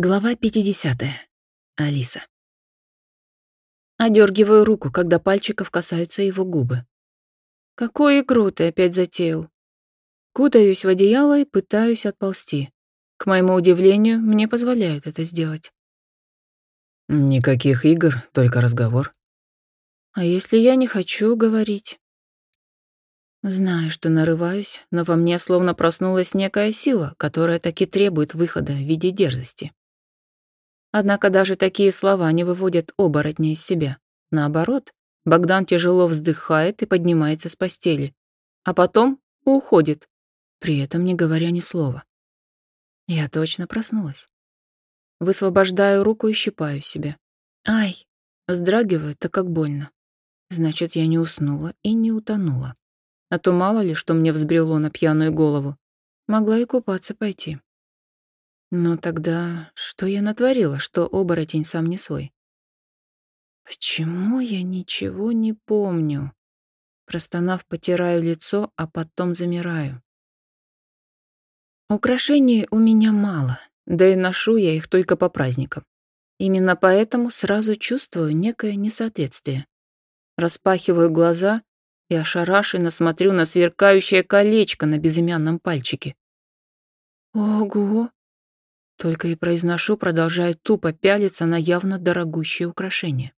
Глава 50. Алиса. Одергиваю руку, когда пальчиков касаются его губы. Какую игру ты опять затеял? Кутаюсь в одеяло и пытаюсь отползти. К моему удивлению, мне позволяют это сделать. Никаких игр, только разговор. А если я не хочу говорить? Знаю, что нарываюсь, но во мне словно проснулась некая сила, которая таки требует выхода в виде дерзости. Однако даже такие слова не выводят оборотня из себя. Наоборот, Богдан тяжело вздыхает и поднимается с постели, а потом уходит, при этом не говоря ни слова. Я точно проснулась. Высвобождаю руку и щипаю себя. Ай, вздрагиваю, так как больно. Значит, я не уснула и не утонула. А то мало ли, что мне взбрело на пьяную голову. Могла и купаться пойти. Но тогда что я натворила, что оборотень сам не свой? Почему я ничего не помню? Простонав, потираю лицо, а потом замираю. Украшений у меня мало, да и ношу я их только по праздникам. Именно поэтому сразу чувствую некое несоответствие. Распахиваю глаза и ошарашенно смотрю на сверкающее колечко на безымянном пальчике. Ого! Только и произношу, продолжая тупо пялиться на явно дорогущее украшение.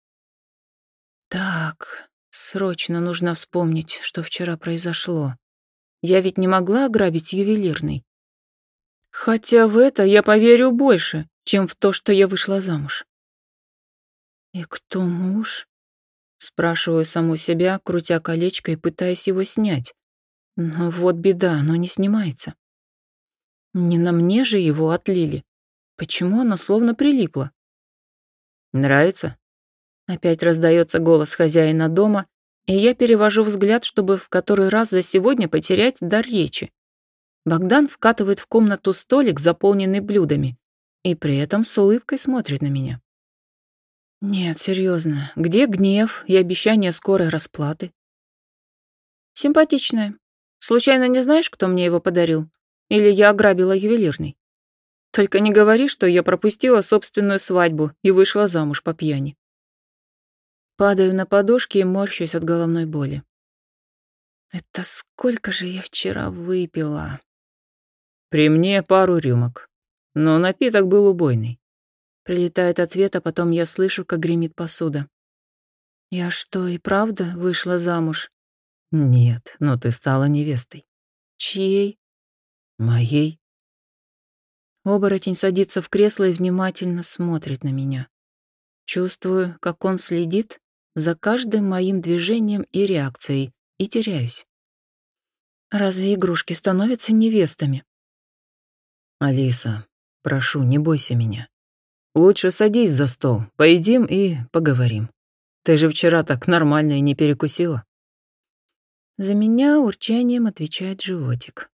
Так, срочно нужно вспомнить, что вчера произошло. Я ведь не могла ограбить ювелирный. Хотя в это я поверю больше, чем в то, что я вышла замуж. «И кто муж?» Спрашиваю саму себя, крутя колечко и пытаясь его снять. Но вот беда, оно не снимается. Не на мне же его отлили. Почему оно словно прилипло? «Нравится?» Опять раздается голос хозяина дома, и я перевожу взгляд, чтобы в который раз за сегодня потерять дар речи. Богдан вкатывает в комнату столик, заполненный блюдами, и при этом с улыбкой смотрит на меня. Нет, серьезно, где гнев и обещание скорой расплаты? Симпатичная. Случайно не знаешь, кто мне его подарил? Или я ограбила ювелирный? Только не говори, что я пропустила собственную свадьбу и вышла замуж по пьяни. Падаю на подушки и морщусь от головной боли. Это сколько же я вчера выпила? При мне пару рюмок, но напиток был убойный. Прилетает ответ, а потом я слышу, как гремит посуда. Я что, и правда вышла замуж? Нет, но ты стала невестой. Чьей? Моей. Оборотень садится в кресло и внимательно смотрит на меня. Чувствую, как он следит за каждым моим движением и реакцией, и теряюсь. Разве игрушки становятся невестами? Алиса, прошу, не бойся меня. Лучше садись за стол, поедим и поговорим. Ты же вчера так нормально и не перекусила. За меня урчанием отвечает животик.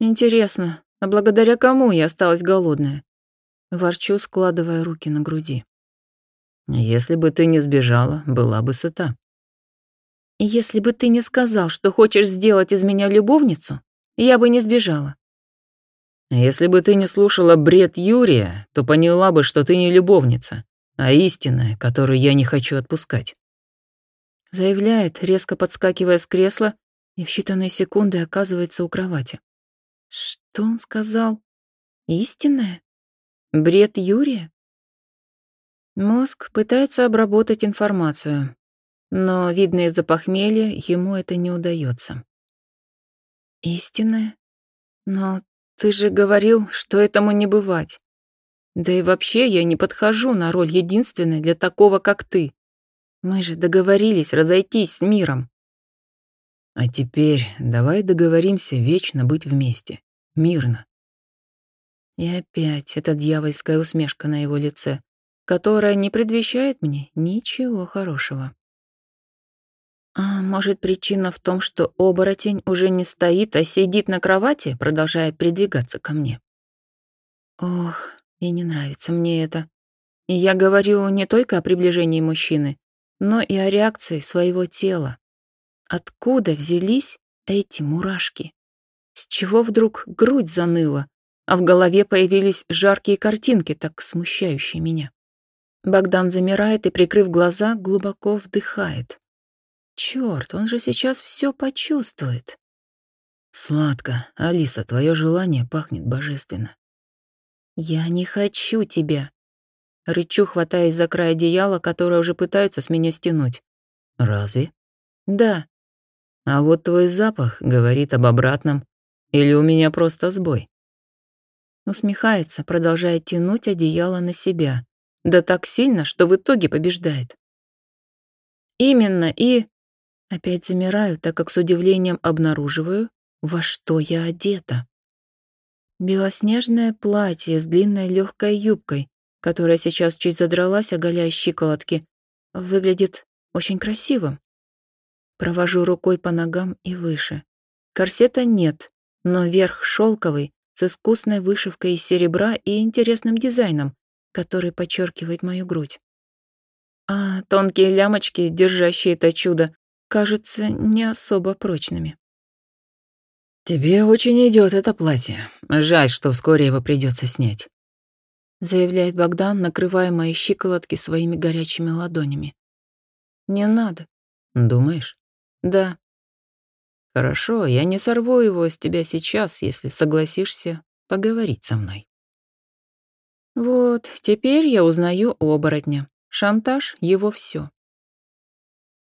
Интересно, а благодаря кому я осталась голодная? Ворчу, складывая руки на груди. Если бы ты не сбежала, была бы сыта. Если бы ты не сказал, что хочешь сделать из меня любовницу, я бы не сбежала. Если бы ты не слушала бред Юрия, то поняла бы, что ты не любовница, а истинная, которую я не хочу отпускать. Заявляет, резко подскакивая с кресла, и в считанные секунды оказывается у кровати. Что он сказал? Истинное? Бред Юрия? Мозг пытается обработать информацию, но, видно из-за похмелья, ему это не удается. Истинное? Но ты же говорил, что этому не бывать. Да и вообще я не подхожу на роль единственной для такого, как ты. Мы же договорились разойтись с миром. А теперь давай договоримся вечно быть вместе. Мирно. И опять эта дьявольская усмешка на его лице, которая не предвещает мне ничего хорошего. А может, причина в том, что оборотень уже не стоит, а сидит на кровати, продолжая придвигаться ко мне? Ох, и не нравится мне это. И я говорю не только о приближении мужчины, но и о реакции своего тела. Откуда взялись эти мурашки? С чего вдруг грудь заныла, а в голове появились жаркие картинки, так смущающие меня. Богдан замирает и, прикрыв глаза, глубоко вдыхает. Черт, он же сейчас все почувствует. Сладко. Алиса, твое желание пахнет божественно. Я не хочу тебя. Рычу, хватаясь за край одеяла, которое уже пытаются с меня стянуть. Разве? Да. А вот твой запах говорит об обратном. Или у меня просто сбой? Усмехается, продолжая тянуть одеяло на себя. Да так сильно, что в итоге побеждает. Именно, и... Опять замираю, так как с удивлением обнаруживаю, во что я одета. Белоснежное платье с длинной легкой юбкой, которая сейчас чуть задралась, оголяя щиколотки, выглядит очень красивым. Провожу рукой по ногам и выше. Корсета нет, но верх шелковый, с искусной вышивкой из серебра и интересным дизайном, который подчеркивает мою грудь. А тонкие лямочки, держащие это чудо, кажутся не особо прочными. «Тебе очень идет это платье. Жаль, что вскоре его придется снять», заявляет Богдан, накрывая мои щиколотки своими горячими ладонями. «Не надо». «Думаешь?» «Да». «Хорошо, я не сорву его с тебя сейчас, если согласишься поговорить со мной». Вот, теперь я узнаю оборотня. Шантаж — его все.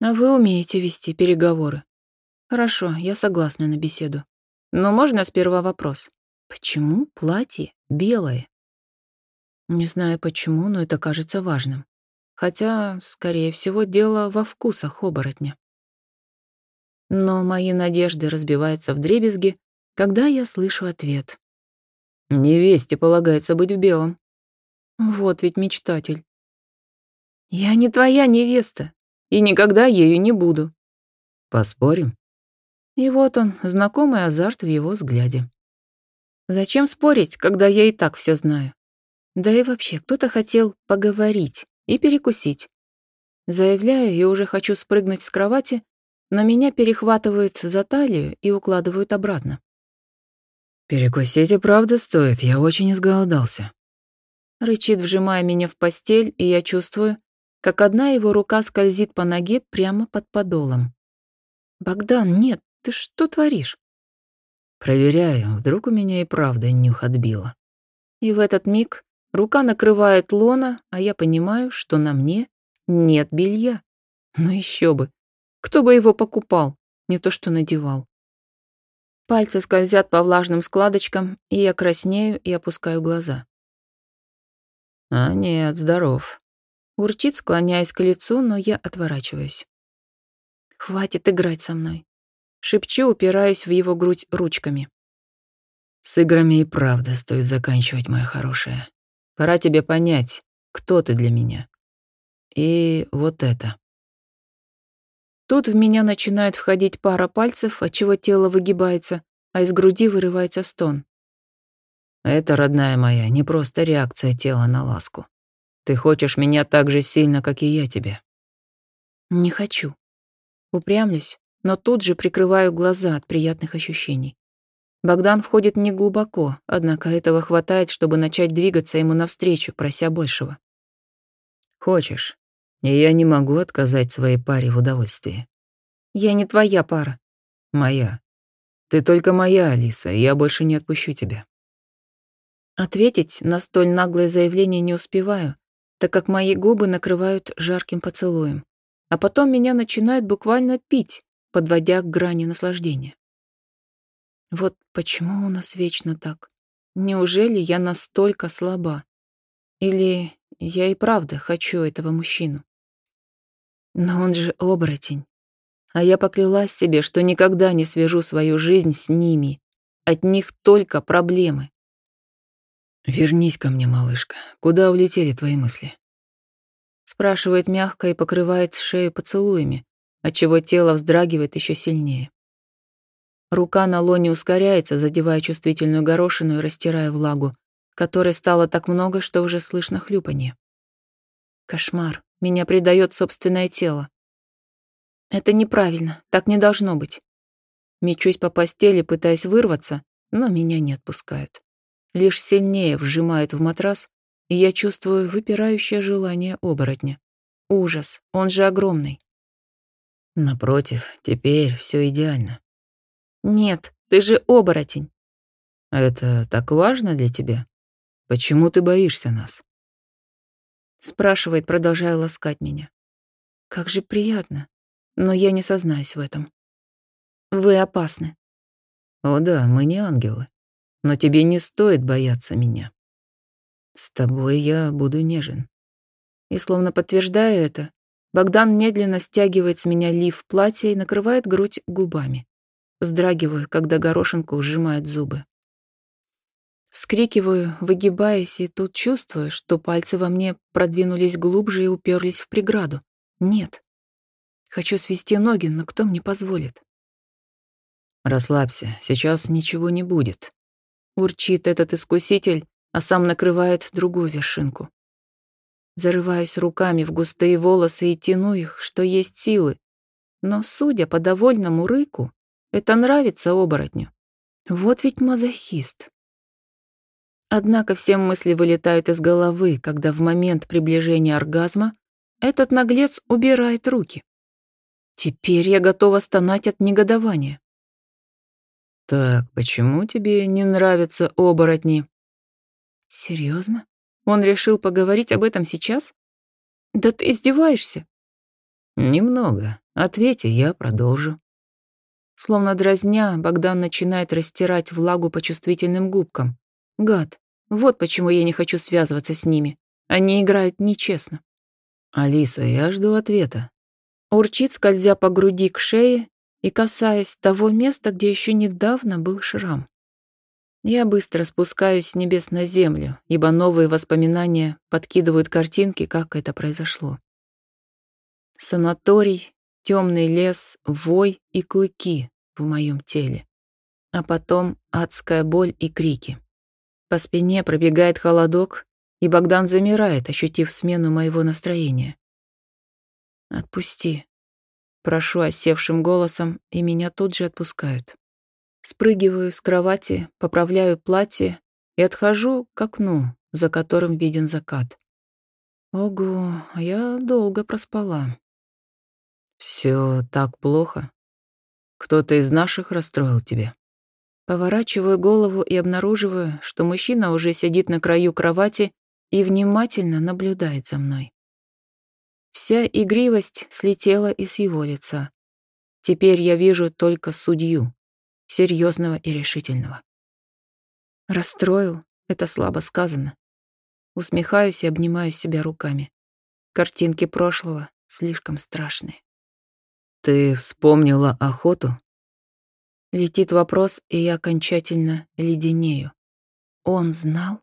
А вы умеете вести переговоры. Хорошо, я согласна на беседу. Но можно сперва вопрос. Почему платье белое? Не знаю почему, но это кажется важным. Хотя, скорее всего, дело во вкусах оборотня. Но мои надежды разбиваются в дребезги, когда я слышу ответ. Невесте полагается быть в белом. Вот ведь мечтатель. Я не твоя невеста, и никогда ею не буду. Поспорим? И вот он, знакомый азарт в его взгляде. Зачем спорить, когда я и так все знаю? Да и вообще, кто-то хотел поговорить и перекусить. Заявляю и уже хочу спрыгнуть с кровати, но меня перехватывают за талию и укладывают обратно. «Перекусить и правда стоит, я очень изголодался». Рычит, вжимая меня в постель, и я чувствую, как одна его рука скользит по ноге прямо под подолом. «Богдан, нет, ты что творишь?» Проверяю, вдруг у меня и правда нюх отбило. И в этот миг рука накрывает лона, а я понимаю, что на мне нет белья. Ну еще бы. Кто бы его покупал, не то что надевал. Пальцы скользят по влажным складочкам, и я краснею и опускаю глаза. А нет, здоров. Урчит, склоняясь к лицу, но я отворачиваюсь. Хватит играть со мной. Шепчу, упираюсь в его грудь ручками. С играми и правда стоит заканчивать, моя хорошая. Пора тебе понять, кто ты для меня. И вот это. Тут в меня начинает входить пара пальцев, отчего тело выгибается, а из груди вырывается стон. Это, родная моя, не просто реакция тела на ласку. Ты хочешь меня так же сильно, как и я тебя. Не хочу. Упрямлюсь, но тут же прикрываю глаза от приятных ощущений. Богдан входит не глубоко, однако этого хватает, чтобы начать двигаться ему навстречу, прося большего. Хочешь, и я не могу отказать своей паре в удовольствии. Я не твоя пара. Моя. Ты только моя, Алиса, и я больше не отпущу тебя. Ответить на столь наглое заявление не успеваю, так как мои губы накрывают жарким поцелуем, а потом меня начинают буквально пить, подводя к грани наслаждения. Вот почему у нас вечно так? Неужели я настолько слаба? Или я и правда хочу этого мужчину? Но он же оборотень. А я поклялась себе, что никогда не свяжу свою жизнь с ними. От них только проблемы. «Вернись ко мне, малышка. Куда улетели твои мысли?» Спрашивает мягко и покрывает шею поцелуями, отчего тело вздрагивает еще сильнее. Рука на лоне ускоряется, задевая чувствительную горошину и растирая влагу, которой стало так много, что уже слышно хлюпанье. Кошмар. Меня предает собственное тело. Это неправильно, так не должно быть. Мечусь по постели, пытаясь вырваться, но меня не отпускают. лишь сильнее вжимают в матрас, и я чувствую выпирающее желание оборотня. Ужас, он же огромный. Напротив, теперь все идеально. Нет, ты же оборотень. Это так важно для тебя? Почему ты боишься нас? Спрашивает, продолжая ласкать меня. Как же приятно, но я не сознаюсь в этом. Вы опасны. О да, мы не ангелы. Но тебе не стоит бояться меня. С тобой я буду нежен. И словно подтверждая это, Богдан медленно стягивает с меня лиф платья и накрывает грудь губами. Вздрагиваю, когда горошинку сжимает зубы. Вскрикиваю, выгибаясь, и тут чувствую, что пальцы во мне продвинулись глубже и уперлись в преграду. Нет. Хочу свести ноги, но кто мне позволит? Расслабься, сейчас ничего не будет. Урчит этот искуситель, а сам накрывает другую вершинку. Зарываюсь руками в густые волосы и тяну их, что есть силы. Но, судя по довольному рыку, это нравится оборотню. Вот ведь мазохист. Однако все мысли вылетают из головы, когда в момент приближения оргазма этот наглец убирает руки. Теперь я готова стонать от негодования. «Так, почему тебе не нравятся оборотни?» Серьезно? Он решил поговорить об этом сейчас? Да ты издеваешься. Немного. Ответь, и я продолжу. Словно дразня, Богдан начинает растирать влагу по чувствительным губкам. Гад. Вот почему я не хочу связываться с ними. Они играют нечестно. Алиса, я жду ответа. Урчит, скользя по груди к шее и касаясь того места, где еще недавно был шрам. Я быстро спускаюсь с небес на землю, ибо новые воспоминания подкидывают картинки, как это произошло. Санаторий, темный лес, вой и клыки в моем теле. А потом адская боль и крики. По спине пробегает холодок, и Богдан замирает, ощутив смену моего настроения. «Отпусти», — прошу осевшим голосом, и меня тут же отпускают. Спрыгиваю с кровати, поправляю платье и отхожу к окну, за которым виден закат. Ого, а я долго проспала. Все так плохо. Кто-то из наших расстроил тебя. Поворачиваю голову и обнаруживаю, что мужчина уже сидит на краю кровати и внимательно наблюдает за мной. Вся игривость слетела из его лица. Теперь я вижу только судью серьезного и решительного. Расстроил, это слабо сказано. Усмехаюсь и обнимаю себя руками. Картинки прошлого слишком страшные. Ты вспомнила охоту? Летит вопрос, и я окончательно леденею. Он знал?